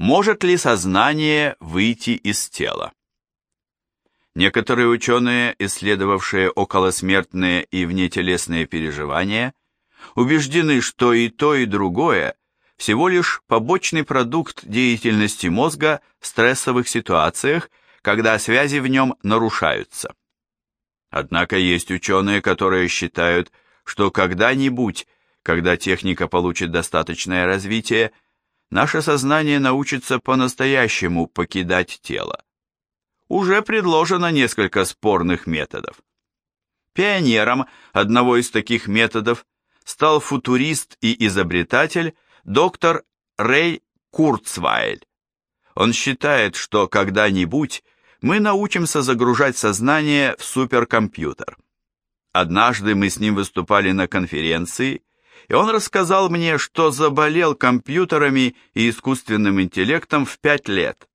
Может ли сознание выйти из тела? Некоторые ученые, исследовавшие околосмертные и внетелесные переживания, убеждены, что и то, и другое всего лишь побочный продукт деятельности мозга в стрессовых ситуациях, когда связи в нем нарушаются. Однако есть ученые, которые считают, что когда-нибудь, когда техника получит достаточное развитие, наше сознание научится по-настоящему покидать тело. Уже предложено несколько спорных методов. Пионером одного из таких методов стал футурист и изобретатель доктор Рэй Курцвайль. Он считает, что когда-нибудь мы научимся загружать сознание в суперкомпьютер. Однажды мы с ним выступали на конференции, и он рассказал мне, что заболел компьютерами и искусственным интеллектом в пять лет.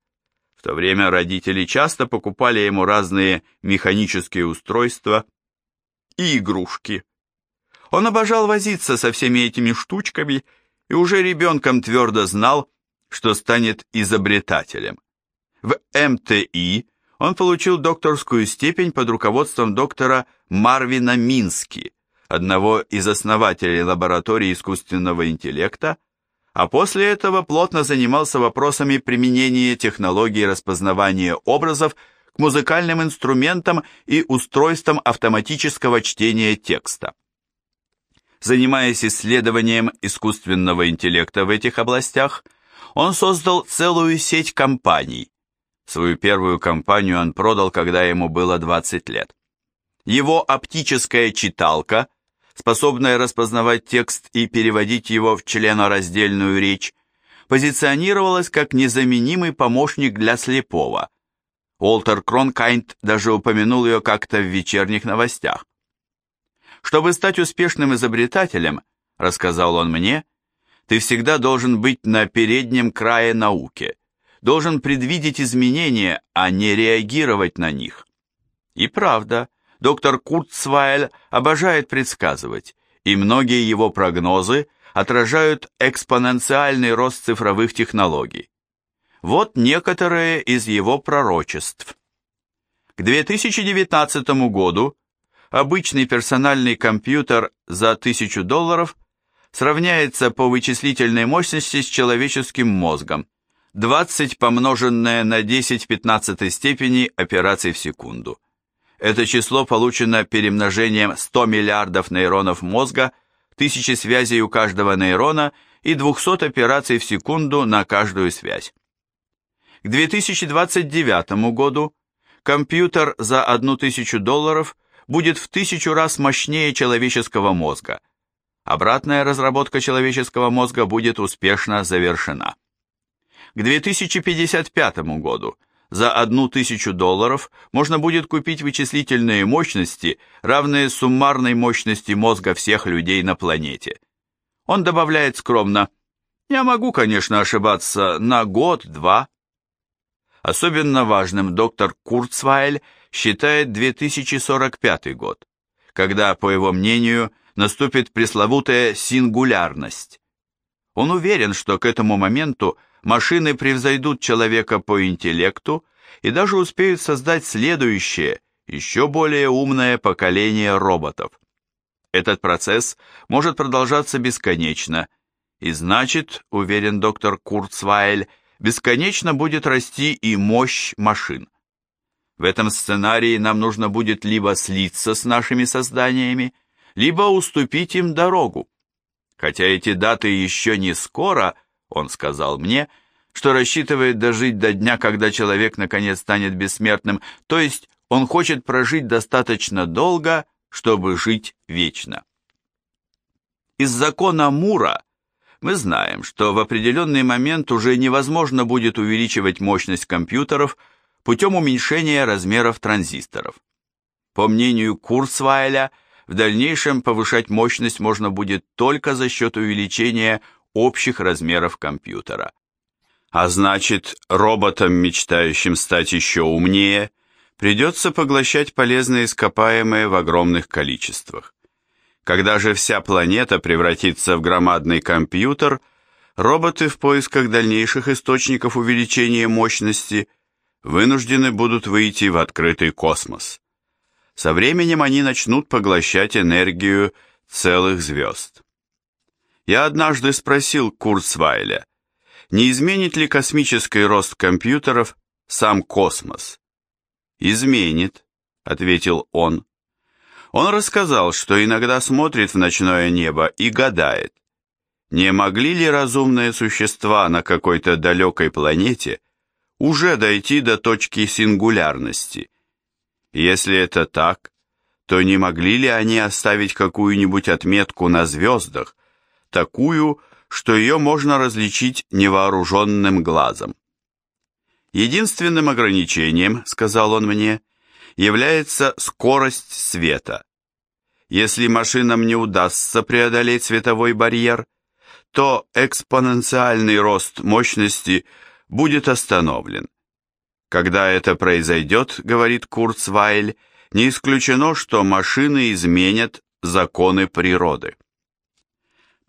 В то время родители часто покупали ему разные механические устройства и игрушки. Он обожал возиться со всеми этими штучками и уже ребенком твердо знал, что станет изобретателем. В МТИ он получил докторскую степень под руководством доктора Марвина Мински, одного из основателей лаборатории искусственного интеллекта, а после этого плотно занимался вопросами применения технологий распознавания образов к музыкальным инструментам и устройствам автоматического чтения текста. Занимаясь исследованием искусственного интеллекта в этих областях, он создал целую сеть компаний. Свою первую компанию он продал, когда ему было 20 лет. Его оптическая читалка, способная распознавать текст и переводить его в членораздельную речь, позиционировалась как незаменимый помощник для слепого. Уолтер Кронкайнт даже упомянул ее как-то в вечерних новостях. Чтобы стать успешным изобретателем, рассказал он мне, ты всегда должен быть на переднем крае науки, должен предвидеть изменения, а не реагировать на них. И правда, доктор Курцвайль обожает предсказывать, и многие его прогнозы отражают экспоненциальный рост цифровых технологий. Вот некоторые из его пророчеств. К 2019 году обычный персональный компьютер за 1000 долларов сравняется по вычислительной мощности с человеческим мозгом, 20 помноженное на 10 в 15 степени операций в секунду. Это число получено перемножением 100 миллиардов нейронов мозга, тысячи связей у каждого нейрона и 200 операций в секунду на каждую связь. К 2029 году компьютер за 1000 долларов будет в тысячу раз мощнее человеческого мозга. Обратная разработка человеческого мозга будет успешно завершена. К 2055 году за одну тысячу долларов можно будет купить вычислительные мощности, равные суммарной мощности мозга всех людей на планете. Он добавляет скромно, «Я могу, конечно, ошибаться на год-два». Особенно важным доктор Курцвайль считает 2045 год, когда, по его мнению, наступит пресловутая сингулярность. Он уверен, что к этому моменту машины превзойдут человека по интеллекту и даже успеют создать следующее, еще более умное поколение роботов. Этот процесс может продолжаться бесконечно, и значит, уверен доктор Курцвайль, бесконечно будет расти и мощь машин. В этом сценарии нам нужно будет либо слиться с нашими созданиями, либо уступить им дорогу. Хотя эти даты еще не скоро, он сказал мне, что рассчитывает дожить до дня, когда человек наконец станет бессмертным, то есть он хочет прожить достаточно долго, чтобы жить вечно. Из закона Мура мы знаем, что в определенный момент уже невозможно будет увеличивать мощность компьютеров, путем уменьшения размеров транзисторов. По мнению Курцвайля, в дальнейшем повышать мощность можно будет только за счет увеличения общих размеров компьютера. А значит, роботам, мечтающим стать еще умнее, придется поглощать полезные ископаемые в огромных количествах. Когда же вся планета превратится в громадный компьютер, роботы в поисках дальнейших источников увеличения мощности вынуждены будут выйти в открытый космос. Со временем они начнут поглощать энергию целых звезд. Я однажды спросил Курцвайля, не изменит ли космический рост компьютеров сам космос? «Изменит», — ответил он. Он рассказал, что иногда смотрит в ночное небо и гадает, не могли ли разумные существа на какой-то далекой планете уже дойти до точки сингулярности? Если это так, то не могли ли они оставить какую-нибудь отметку на звездах, такую, что ее можно различить невооруженным глазом? Единственным ограничением, сказал он мне, является скорость света. Если машинам не удастся преодолеть световой барьер, то экспоненциальный рост мощности будет остановлен. Когда это произойдет, говорит Курцвайль, не исключено, что машины изменят законы природы.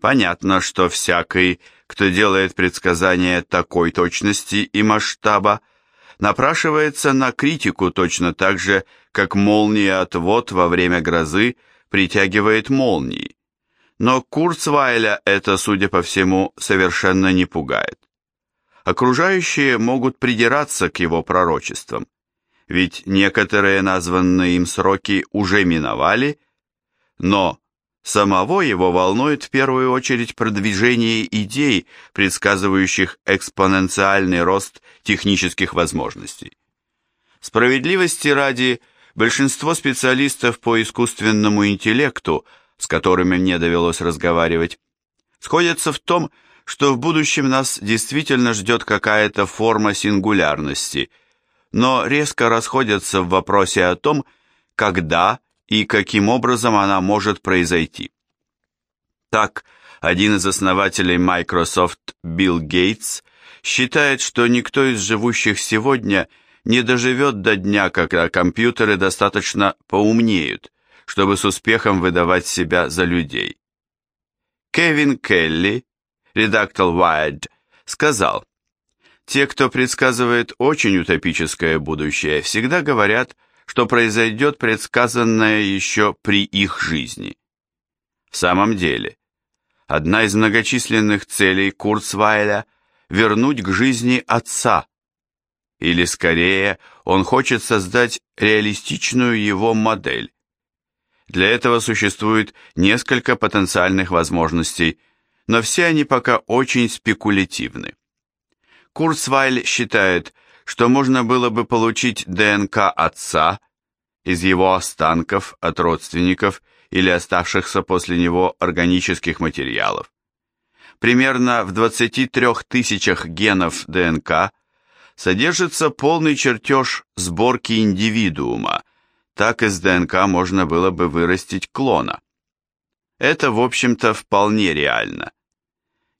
Понятно, что всякий, кто делает предсказания такой точности и масштаба, напрашивается на критику точно так же, как молния отвод во время грозы притягивает молнии но Курцвайля это, судя по всему, совершенно не пугает. Окружающие могут придираться к его пророчествам, ведь некоторые названные им сроки уже миновали, но самого его волнует в первую очередь продвижение идей, предсказывающих экспоненциальный рост технических возможностей. Справедливости ради, большинство специалистов по искусственному интеллекту – с которыми мне довелось разговаривать, сходятся в том, что в будущем нас действительно ждет какая-то форма сингулярности, но резко расходятся в вопросе о том, когда и каким образом она может произойти. Так, один из основателей Microsoft, Билл Гейтс, считает, что никто из живущих сегодня не доживет до дня, когда компьютеры достаточно поумнеют, чтобы с успехом выдавать себя за людей. Кевин Келли, редактор Wired, сказал, «Те, кто предсказывает очень утопическое будущее, всегда говорят, произойдет предсказанное еще при их жизни». В самом деле, одна из многочисленных целей Курцвайля – вернуть к жизни отца, или скорее он хочет создать реалистичную его модель, для этого существует несколько потенциальных возможностей, но все они пока очень спекулятивны. Курцвайль считает, что можно было бы получить ДНК отца из его останков от родственников или оставшихся после него органических материалов. Примерно в 23 тысячах генов ДНК содержится полный чертеж сборки индивидуума, так из ДНК можно было бы вырастить клона. Это, в общем-то, вполне реально.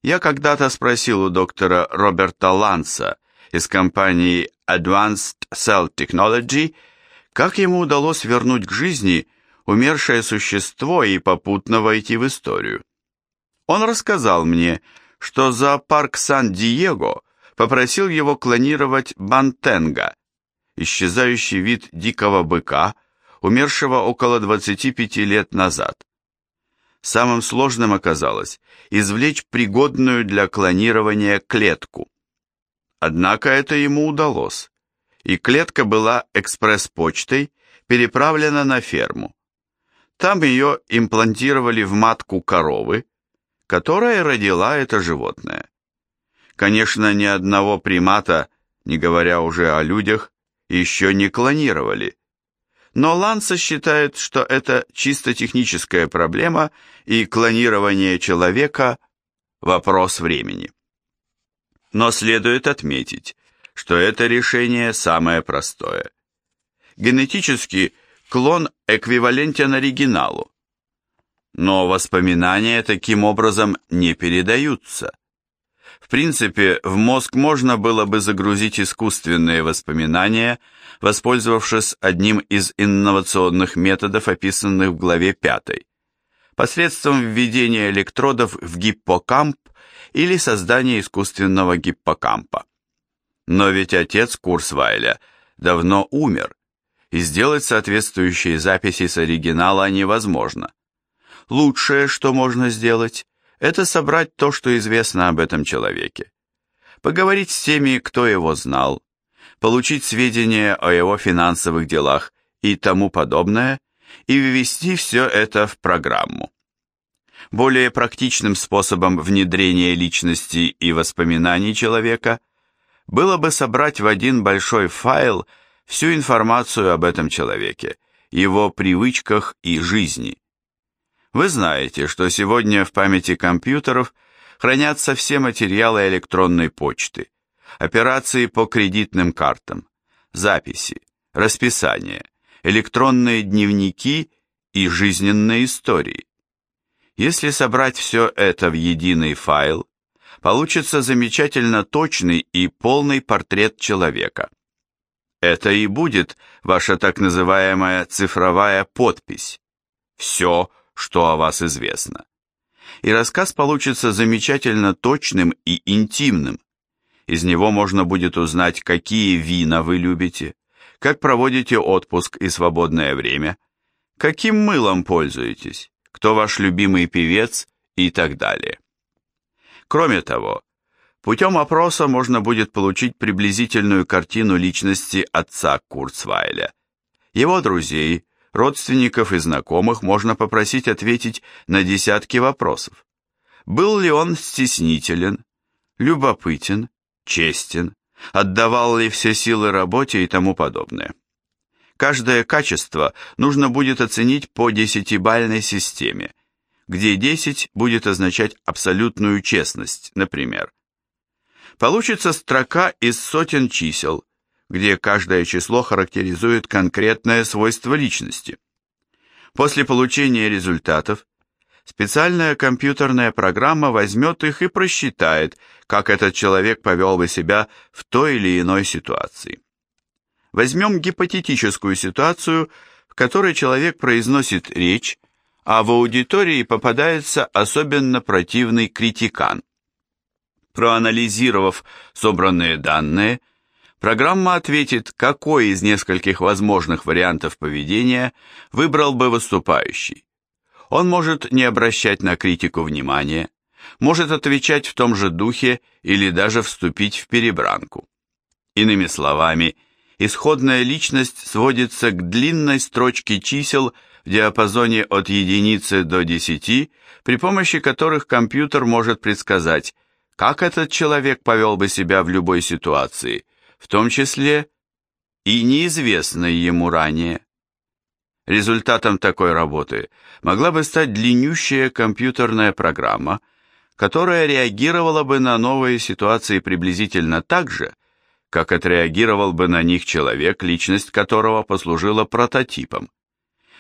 Я когда-то спросил у доктора Роберта Ланса из компании Advanced Cell Technology, как ему удалось вернуть к жизни умершее существо и попутно войти в историю. Он рассказал мне, что зоопарк Сан-Диего попросил его клонировать бантенга, исчезающий вид дикого быка, умершего около 25 лет назад. Самым сложным оказалось извлечь пригодную для клонирования клетку. Однако это ему удалось, и клетка была экспресс-почтой переправлена на ферму. Там ее имплантировали в матку коровы, которая родила это животное. Конечно, ни одного примата, не говоря уже о людях, еще не клонировали, но Ланса считает, что это чисто техническая проблема и клонирование человека – вопрос времени. Но следует отметить, что это решение самое простое. Генетически клон эквивалентен оригиналу, но воспоминания таким образом не передаются. В принципе, в мозг можно было бы загрузить искусственные воспоминания, воспользовавшись одним из инновационных методов, описанных в главе 5. Посредством введения электродов в гиппокамп или создание искусственного гиппокампа. Но ведь отец Курсвайля давно умер, и сделать соответствующие записи с оригинала невозможно. Лучшее, что можно сделать, это собрать то, что известно об этом человеке. Поговорить с теми, кто его знал, получить сведения о его финансовых делах и тому подобное, и ввести все это в программу. Более практичным способом внедрения личности и воспоминаний человека было бы собрать в один большой файл всю информацию об этом человеке, его привычках и жизни. Вы знаете, что сегодня в памяти компьютеров хранятся все материалы электронной почты, операции по кредитным картам, записи, расписания, электронные дневники и жизненные истории. Если собрать все это в единый файл, получится замечательно точный и полный портрет человека. Это и будет ваша так называемая цифровая подпись. Все, что о вас известно. И рассказ получится замечательно точным и интимным. Из него можно будет узнать, какие вина вы любите, как проводите отпуск и свободное время, каким мылом пользуетесь, кто ваш любимый певец и так далее. Кроме того, путем опроса можно будет получить приблизительную картину личности отца Курцвайля, его друзей, родственников и знакомых можно попросить ответить на десятки вопросов. Был ли он стеснителен, любопытен, честен, отдавал ли все силы работе и тому подобное. Каждое качество нужно будет оценить по десятибальной системе, где 10 будет означать абсолютную честность, например. Получится строка из сотен чисел, где каждое число характеризует конкретное свойство личности. После получения результатов специальная компьютерная программа возьмет их и просчитает, как этот человек повел бы себя в той или иной ситуации. Возьмем гипотетическую ситуацию, в которой человек произносит речь, а в аудитории попадается особенно противный критикан. Проанализировав собранные данные, Программа ответит, какой из нескольких возможных вариантов поведения выбрал бы выступающий. Он может не обращать на критику внимания, может отвечать в том же духе или даже вступить в перебранку. Иными словами, исходная личность сводится к длинной строчке чисел в диапазоне от единицы до десяти, при помощи которых компьютер может предсказать, как этот человек повел бы себя в любой ситуации – в том числе и неизвестной ему ранее. Результатом такой работы могла бы стать длиннющая компьютерная программа, которая реагировала бы на новые ситуации приблизительно так же, как отреагировал бы на них человек, личность которого послужила прототипом.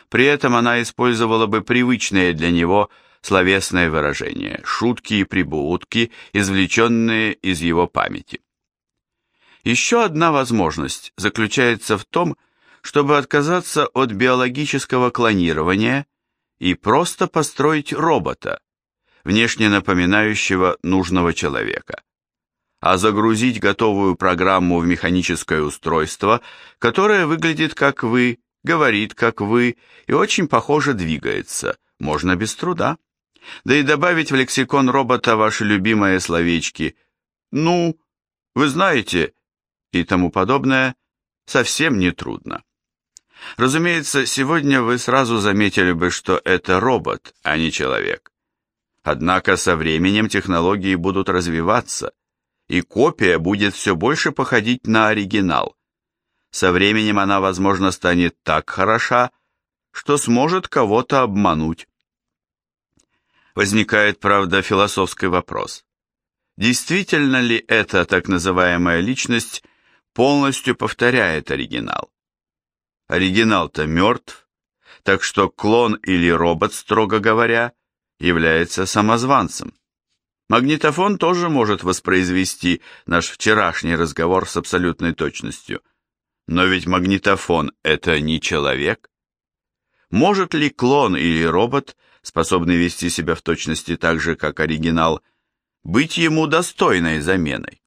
При этом она использовала бы привычные для него словесные выражения, шутки и прибаутки, извлеченные из его памяти. Еще одна возможность заключается в том, чтобы отказаться от биологического клонирования и просто построить робота, внешне напоминающего нужного человека, а загрузить готовую программу в механическое устройство, которое выглядит как вы, говорит как вы и очень похоже двигается, можно без труда. Да и добавить в лексикон робота ваши любимые словечки «ну», вы знаете, и тому подобное совсем не трудно. Разумеется, сегодня вы сразу заметили бы, что это робот, а не человек. Однако со временем технологии будут развиваться, и копия будет все больше походить на оригинал. Со временем она, возможно, станет так хороша, что сможет кого-то обмануть. Возникает, правда, философский вопрос. Действительно ли эта так называемая личность полностью повторяет оригинал. Оригинал-то мертв, так что клон или робот, строго говоря, является самозванцем. Магнитофон тоже может воспроизвести наш вчерашний разговор с абсолютной точностью. Но ведь магнитофон – это не человек. Может ли клон или робот, способный вести себя в точности так же, как оригинал, быть ему достойной заменой.